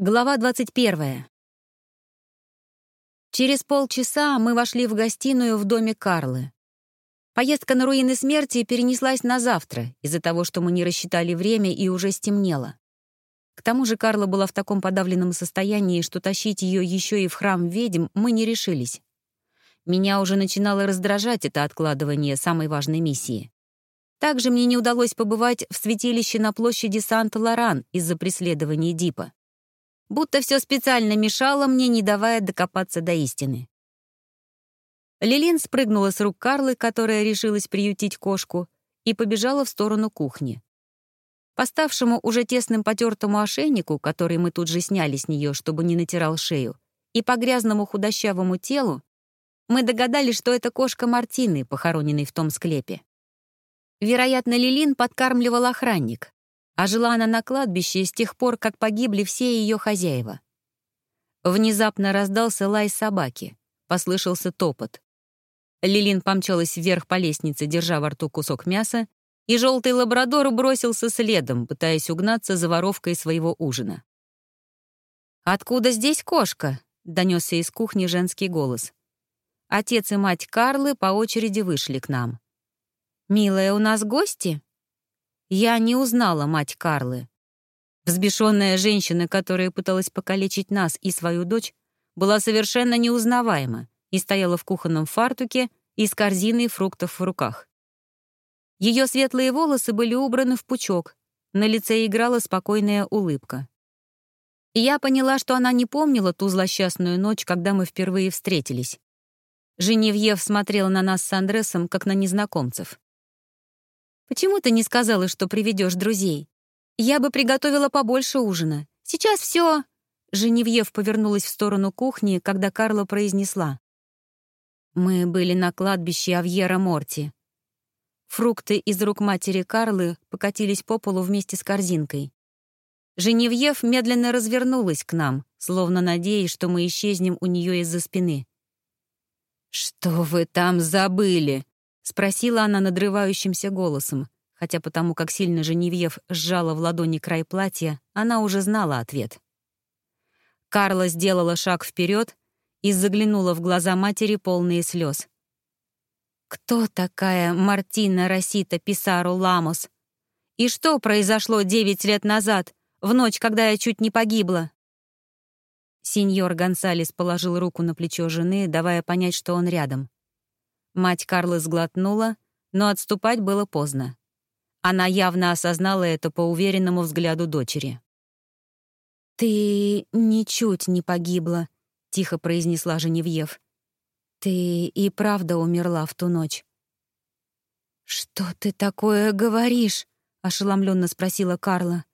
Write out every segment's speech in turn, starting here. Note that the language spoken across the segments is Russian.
Глава 21. Через полчаса мы вошли в гостиную в доме Карлы. Поездка на руины смерти перенеслась на завтра из-за того, что мы не рассчитали время и уже стемнело. К тому же Карла была в таком подавленном состоянии, что тащить ее еще и в храм ведьм мы не решились. Меня уже начинало раздражать это откладывание самой важной миссии. Также мне не удалось побывать в святилище на площади Санта-Лоран из-за преследования Дипа будто все специально мешало мне, не давая докопаться до истины. Лилин спрыгнула с рук Карлы, которая решилась приютить кошку, и побежала в сторону кухни. Поставшему уже тесным потертому ошейнику, который мы тут же сняли с нее, чтобы не натирал шею, и по грязному худощавому телу, мы догадались, что это кошка Мартины, похороненной в том склепе. Вероятно, Лилин подкармливал охранник, а жила она на кладбище с тех пор, как погибли все ее хозяева. Внезапно раздался лай собаки, послышался топот. Лилин помчалась вверх по лестнице, держа во рту кусок мяса, и желтый лабрадор бросился следом, пытаясь угнаться за воровкой своего ужина. «Откуда здесь кошка?» — донесся из кухни женский голос. Отец и мать Карлы по очереди вышли к нам. «Милая, у нас гости?» Я не узнала мать Карлы. Взбешенная женщина, которая пыталась покалечить нас и свою дочь, была совершенно неузнаваема и стояла в кухонном фартуке и с корзиной фруктов в руках. Ее светлые волосы были убраны в пучок, на лице играла спокойная улыбка. И я поняла, что она не помнила ту злосчастную ночь, когда мы впервые встретились. Женевьев смотрела на нас с Андресом, как на незнакомцев. Почему ты не сказала, что приведешь друзей? Я бы приготовила побольше ужина. Сейчас все. Женевьев повернулась в сторону кухни, когда Карла произнесла. Мы были на кладбище Авьера Морти. Фрукты из рук матери Карлы покатились по полу вместе с корзинкой. Женевьев медленно развернулась к нам, словно надеясь, что мы исчезнем у нее из-за спины. «Что вы там забыли?» — спросила она надрывающимся голосом, хотя потому как сильно Женевьев сжала в ладони край платья, она уже знала ответ. Карла сделала шаг вперед и заглянула в глаза матери полные слез. «Кто такая Мартина Росита Писару Ламос? И что произошло девять лет назад, в ночь, когда я чуть не погибла?» Сеньор Гонсалес положил руку на плечо жены, давая понять, что он рядом. Мать Карлы сглотнула, но отступать было поздно. Она явно осознала это по уверенному взгляду дочери. «Ты ничуть не погибла», — тихо произнесла Женевьев. «Ты и правда умерла в ту ночь». «Что ты такое говоришь?» — ошеломленно спросила Карла.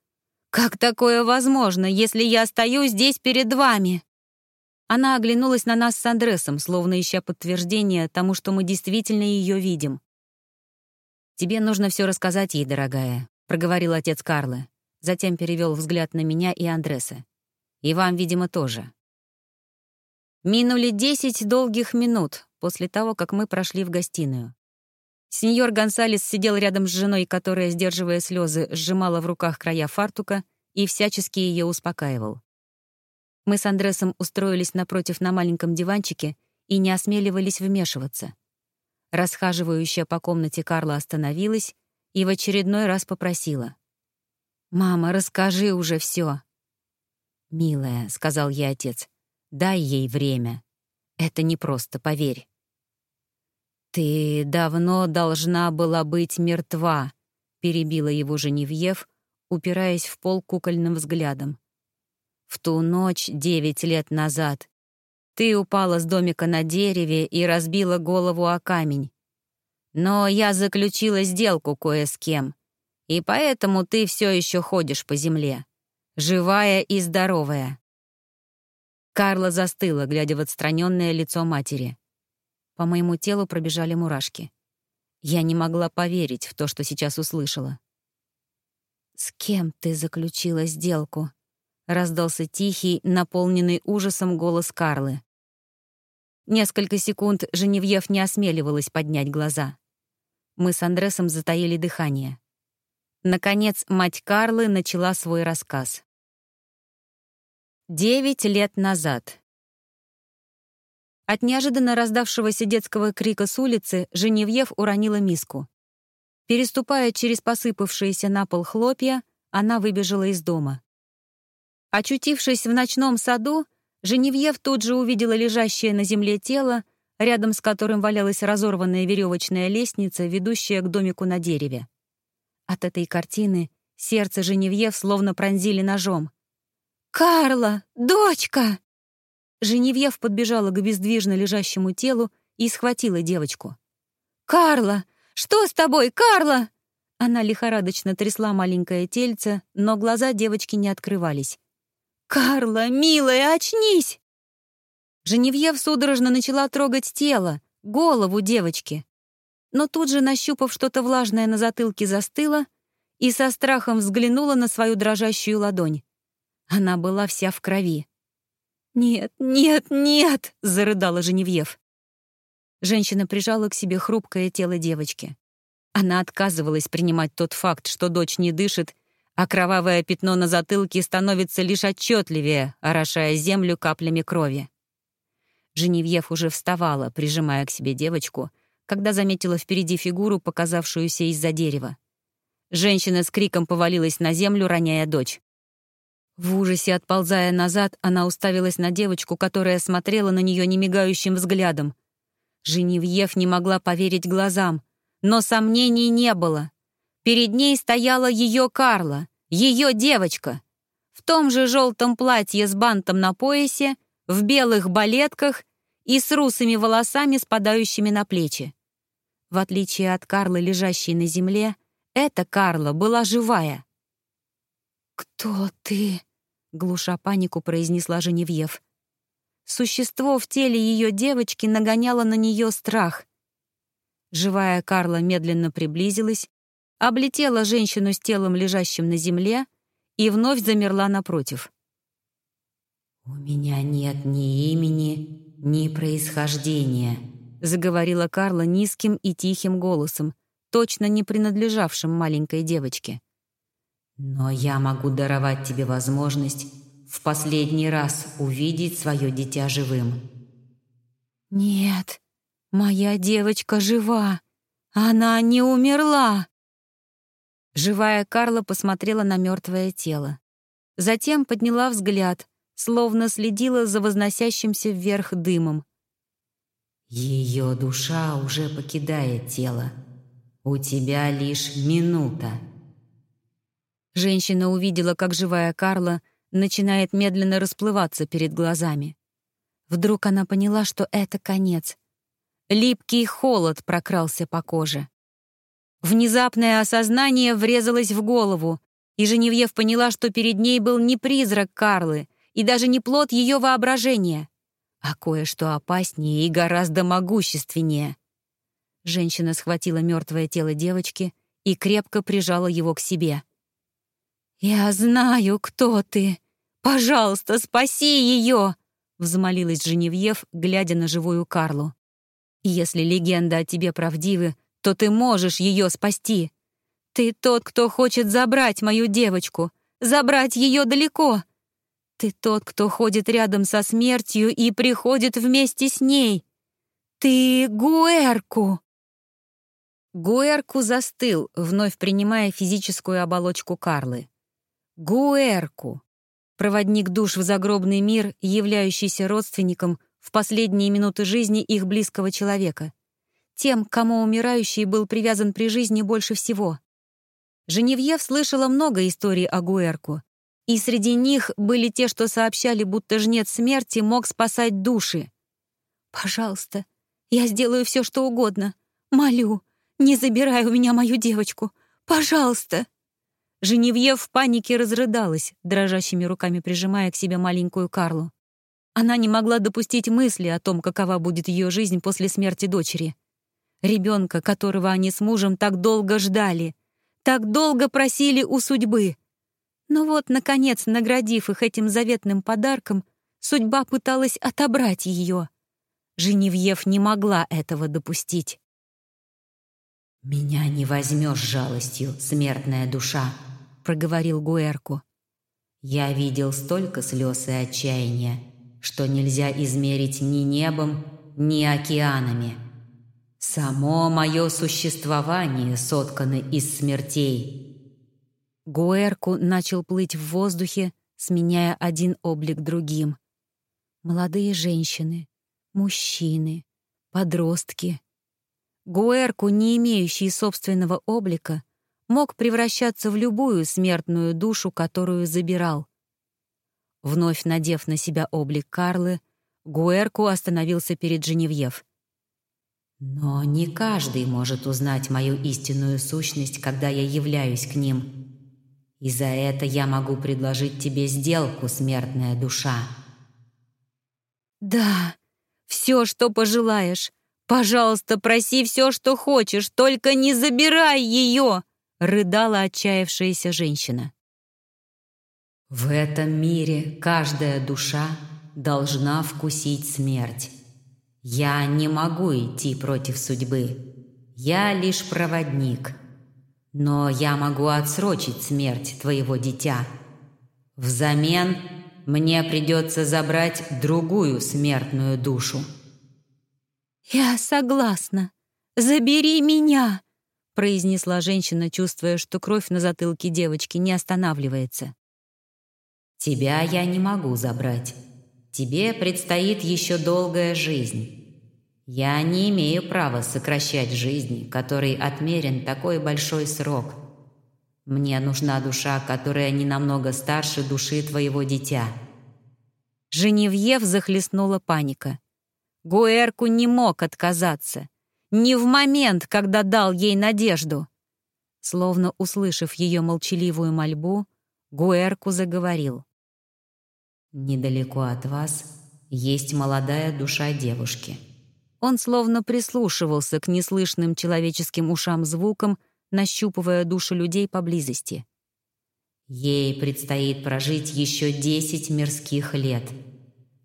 «Как такое возможно, если я стою здесь перед вами?» Она оглянулась на нас с Андресом, словно ища подтверждение тому, что мы действительно ее видим. «Тебе нужно все рассказать ей, дорогая», — проговорил отец Карлы. Затем перевел взгляд на меня и Андреса. «И вам, видимо, тоже». Минули десять долгих минут после того, как мы прошли в гостиную. Сеньор Гонсалес сидел рядом с женой, которая, сдерживая слезы, сжимала в руках края фартука и всячески ее успокаивал. Мы с Андресом устроились напротив на маленьком диванчике и не осмеливались вмешиваться. Расхаживающая по комнате Карла остановилась и в очередной раз попросила. «Мама, расскажи уже все. «Милая», — сказал ей отец, — «дай ей время. Это непросто, поверь». «Ты давно должна была быть мертва», — перебила его Женевьев, упираясь в пол кукольным взглядом. В ту ночь, девять лет назад, ты упала с домика на дереве и разбила голову о камень. Но я заключила сделку кое с кем, и поэтому ты все еще ходишь по земле, живая и здоровая. Карла застыла, глядя в отстраненное лицо матери. По моему телу пробежали мурашки. Я не могла поверить в то, что сейчас услышала. «С кем ты заключила сделку?» — раздался тихий, наполненный ужасом голос Карлы. Несколько секунд Женевьев не осмеливалась поднять глаза. Мы с Андресом затаили дыхание. Наконец, мать Карлы начала свой рассказ. Девять лет назад. От неожиданно раздавшегося детского крика с улицы Женевьев уронила миску. Переступая через посыпавшиеся на пол хлопья, она выбежала из дома. Очутившись в ночном саду, Женевьев тут же увидела лежащее на земле тело, рядом с которым валялась разорванная веревочная лестница, ведущая к домику на дереве. От этой картины сердце Женевьев словно пронзили ножом. «Карла! Дочка!» Женевьев подбежала к бездвижно лежащему телу и схватила девочку. «Карла! Что с тобой, Карла?» Она лихорадочно трясла маленькое тельце, но глаза девочки не открывались. «Карла, милая, очнись!» Женевьев судорожно начала трогать тело, голову девочки. Но тут же, нащупав что-то влажное на затылке, застыла и со страхом взглянула на свою дрожащую ладонь. Она была вся в крови. «Нет, нет, нет!» — зарыдала Женевьев. Женщина прижала к себе хрупкое тело девочки. Она отказывалась принимать тот факт, что дочь не дышит, а кровавое пятно на затылке становится лишь отчетливее, орошая землю каплями крови. Женевьев уже вставала, прижимая к себе девочку, когда заметила впереди фигуру, показавшуюся из-за дерева. Женщина с криком повалилась на землю, роняя дочь. В ужасе отползая назад, она уставилась на девочку, которая смотрела на нее немигающим взглядом. Женевьев не могла поверить глазам, но сомнений не было. Перед ней стояла ее Карла, ее девочка. В том же желтом платье с бантом на поясе, в белых балетках и с русыми волосами, спадающими на плечи. В отличие от Карлы, лежащей на земле, эта Карла была живая. «Кто ты?» — глуша панику произнесла Женевьев. Существо в теле ее девочки нагоняло на нее страх. Живая Карла медленно приблизилась, облетела женщину с телом, лежащим на земле, и вновь замерла напротив. «У меня нет ни имени, ни происхождения», — заговорила Карла низким и тихим голосом, точно не принадлежавшим маленькой девочке. Но я могу даровать тебе возможность в последний раз увидеть свое дитя живым. Нет, моя девочка жива. Она не умерла. Живая Карла посмотрела на мертвое тело. Затем подняла взгляд, словно следила за возносящимся вверх дымом. Ее душа уже покидает тело. У тебя лишь минута. Женщина увидела, как живая Карла начинает медленно расплываться перед глазами. Вдруг она поняла, что это конец. Липкий холод прокрался по коже. Внезапное осознание врезалось в голову, и Женевьев поняла, что перед ней был не призрак Карлы и даже не плод ее воображения, а кое-что опаснее и гораздо могущественнее. Женщина схватила мертвое тело девочки и крепко прижала его к себе — «Я знаю, кто ты. Пожалуйста, спаси ее!» — взмолилась Женевьев, глядя на живую Карлу. «Если легенда о тебе правдивы, то ты можешь ее спасти. Ты тот, кто хочет забрать мою девочку, забрать ее далеко. Ты тот, кто ходит рядом со смертью и приходит вместе с ней. Ты Гуэрку!» Гуэрку застыл, вновь принимая физическую оболочку Карлы. Гуэрку, проводник душ в загробный мир, являющийся родственником в последние минуты жизни их близкого человека, тем, кому умирающий был привязан при жизни больше всего. Женевьев слышала много историй о Гуэрку, и среди них были те, что сообщали, будто жнец смерти мог спасать души. «Пожалуйста, я сделаю все, что угодно. Молю, не забирай у меня мою девочку. Пожалуйста!» Женевьев в панике разрыдалась, дрожащими руками прижимая к себе маленькую Карлу. Она не могла допустить мысли о том, какова будет ее жизнь после смерти дочери. Ребенка, которого они с мужем так долго ждали, так долго просили у судьбы. Но вот, наконец, наградив их этим заветным подарком, судьба пыталась отобрать ее. Женевьев не могла этого допустить. «Меня не возьмешь жалостью, смертная душа», проговорил Гуэрку. Я видел столько слез и отчаяния, что нельзя измерить ни небом, ни океанами. Само мое существование соткано из смертей. Гуэрку начал плыть в воздухе, сменяя один облик другим. Молодые женщины, мужчины, подростки. Гуэрку, не имеющий собственного облика, мог превращаться в любую смертную душу, которую забирал. Вновь надев на себя облик Карлы, Гуэрку остановился перед Женевьев. «Но не каждый может узнать мою истинную сущность, когда я являюсь к ним. И за это я могу предложить тебе сделку, смертная душа». «Да, все, что пожелаешь. Пожалуйста, проси все, что хочешь, только не забирай ее!» — рыдала отчаявшаяся женщина. «В этом мире каждая душа должна вкусить смерть. Я не могу идти против судьбы. Я лишь проводник. Но я могу отсрочить смерть твоего дитя. Взамен мне придется забрать другую смертную душу». «Я согласна. Забери меня!» произнесла женщина, чувствуя, что кровь на затылке девочки не останавливается. «Тебя я не могу забрать. Тебе предстоит еще долгая жизнь. Я не имею права сокращать жизнь, которой отмерен такой большой срок. Мне нужна душа, которая не намного старше души твоего дитя». Женевьев захлестнула паника. Гуэрку не мог отказаться. Не в момент, когда дал ей надежду. Словно услышав ее молчаливую мольбу, Гуэрку заговорил. «Недалеко от вас есть молодая душа девушки». Он словно прислушивался к неслышным человеческим ушам звукам, нащупывая души людей поблизости. «Ей предстоит прожить еще десять мирских лет.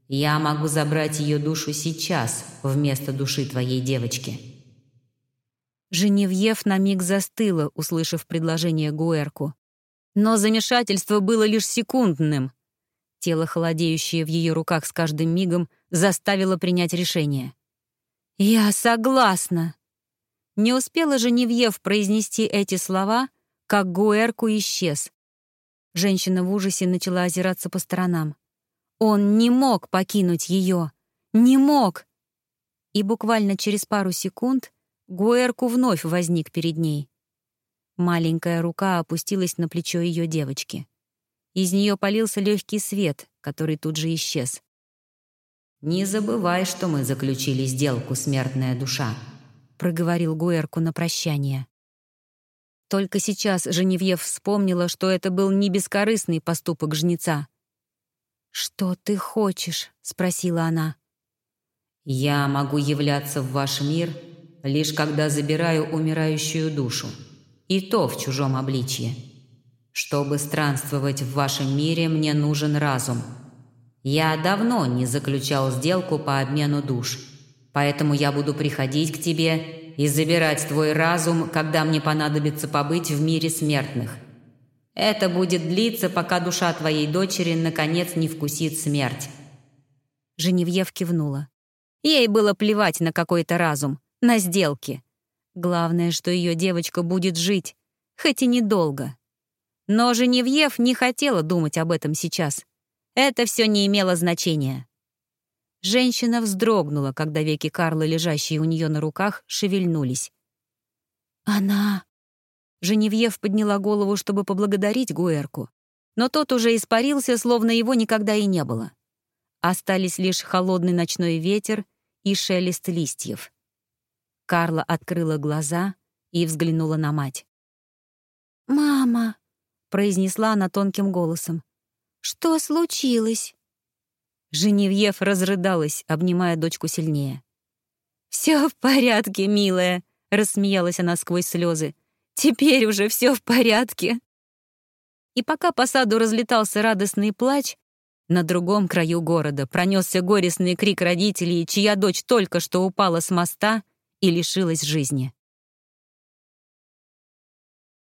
Я могу забрать ее душу сейчас вместо души твоей девочки». Женевьев на миг застыла, услышав предложение Гуэрку. Но замешательство было лишь секундным. Тело, холодеющее в ее руках с каждым мигом, заставило принять решение. «Я согласна!» Не успела Женевьев произнести эти слова, как Гуэрку исчез. Женщина в ужасе начала озираться по сторонам. Он не мог покинуть ее. Не мог! И буквально через пару секунд Гуэрку вновь возник перед ней. Маленькая рука опустилась на плечо ее девочки. Из нее полился легкий свет, который тут же исчез. «Не забывай, что мы заключили сделку, смертная душа», — проговорил Гуэрку на прощание. Только сейчас Женевьев вспомнила, что это был не бескорыстный поступок жнеца. «Что ты хочешь?» — спросила она. «Я могу являться в ваш мир лишь когда забираю умирающую душу, и то в чужом обличье. Чтобы странствовать в вашем мире, мне нужен разум. Я давно не заключал сделку по обмену душ, поэтому я буду приходить к тебе и забирать твой разум, когда мне понадобится побыть в мире смертных. Это будет длиться, пока душа твоей дочери наконец не вкусит смерть». Женевьев кивнула. Ей было плевать на какой-то разум на сделке. Главное, что ее девочка будет жить, хоть и недолго. Но Женевьев не хотела думать об этом сейчас. Это все не имело значения. Женщина вздрогнула, когда веки Карлы, лежащие у нее на руках, шевельнулись. «Она...» Женевьев подняла голову, чтобы поблагодарить Гуэрку, но тот уже испарился, словно его никогда и не было. Остались лишь холодный ночной ветер и шелест листьев. Карла открыла глаза и взглянула на мать. «Мама», — произнесла она тонким голосом, — «что случилось?» Женевьев разрыдалась, обнимая дочку сильнее. «Все в порядке, милая», — рассмеялась она сквозь слезы. «Теперь уже все в порядке». И пока по саду разлетался радостный плач, на другом краю города пронесся горестный крик родителей, чья дочь только что упала с моста и лишилась жизни.